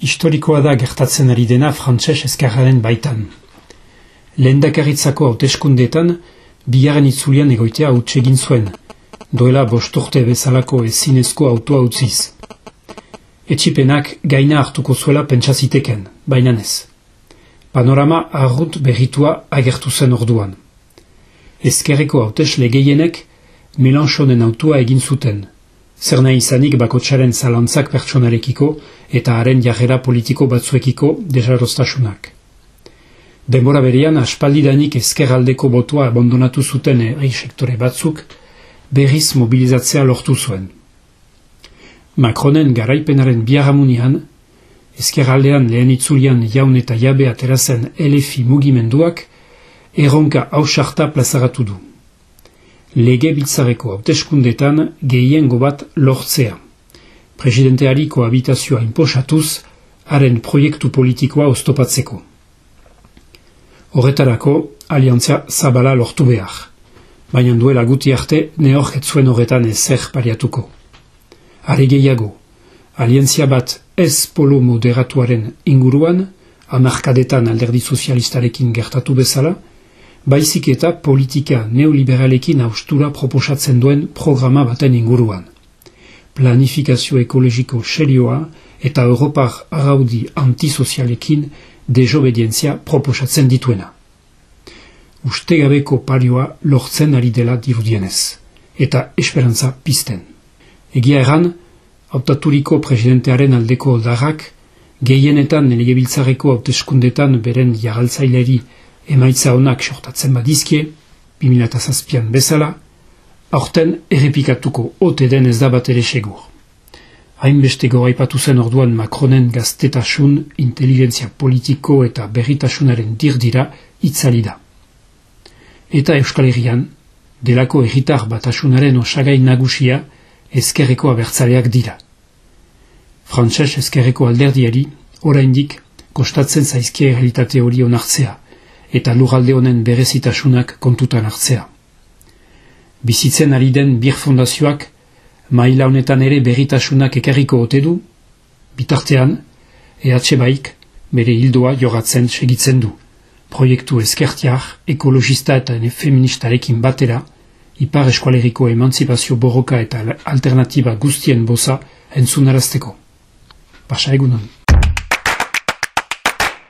Historikoa da gertatzen ari dena frantses ezkarraren baitan. Lehendakaritzako hauteskundetan, bigarren itzulian egoitea egin zuen, doela bosturte bezalako ezinezko autoa utziz. Etxipenak gaina hartuko zuela pentsaziteken, baina ez. Panorama arrut berritua agertu zen orduan. Ezkerreko hautesle gehienek Melanchonen autua egin zuten, zer nahi izanik bakotxaren zalantzak pertsonarekiko eta haren jarrera politiko batzuekiko desarostasunak. Denbora berian, aspaldidanik ezkerraldeko botua abandonatu zuten eri sektore batzuk, berriz mobilizatzea lortu zuen. Macronen garaipenaren biaramunian, ezkerraldean lehen itzulian jaun eta jabe aterazen elefi mugimenduak, erronka hausarta plazaratu du. Lege biltzareko hauteskundetan gehien bat lortzea. Presidenteari koabitazioa inposatuz, haren proiektu politikoa oztopatzeko. Horretarako, aliantzia zabala lortu behar baina duela guti arte neor zuen horretan ezer pariatuko. Are gehiago, alientzia bat ez polo moderatuaren inguruan, amarkadetan alderdi sozialistarekin gertatu bezala, baizik eta politika neoliberalekin austura proposatzen duen programa baten inguruan. Planifikazio ekologiko serioa eta Europar araudi antisozialekin desobedientzia proposatzen dituena ustegabeko parioa lortzen ari dela dirudienez, eta esperantza pizten. Egia erran, autaturiko presidentearen aldeko oldarrak, gehienetan nelegebiltzareko hauteskundetan beren jaraltzaileri emaitza honak sortatzen badizkie, 2008an bezala, aurten errepikatuko ote den ez da bat ere segur. Hainbeste goraipatu zen orduan Macronen gaztetasun, inteligentzia politiko eta berritasunaren dirdira itzalida eta Euskal Herrian, delako egitar batasunaren osagai nagusia ezkerreko abertzaleak dira. Frantses ezkerreko alderdiari, oraindik, kostatzen zaizkia realitate hori onartzea, eta lugalde honen berezitasunak kontutan hartzea. Bizitzen ari den bir fondazioak, maila honetan ere berritasunak ekarriko ote du, bitartean, EH Baik bere hildoa jogatzen segitzen du proiektu ezkertiar, ekologista eta feministarekin batera, ipar eskualeriko emantzipazio borroka eta alternatiba guztien boza entzunarazteko. Pasa egunon.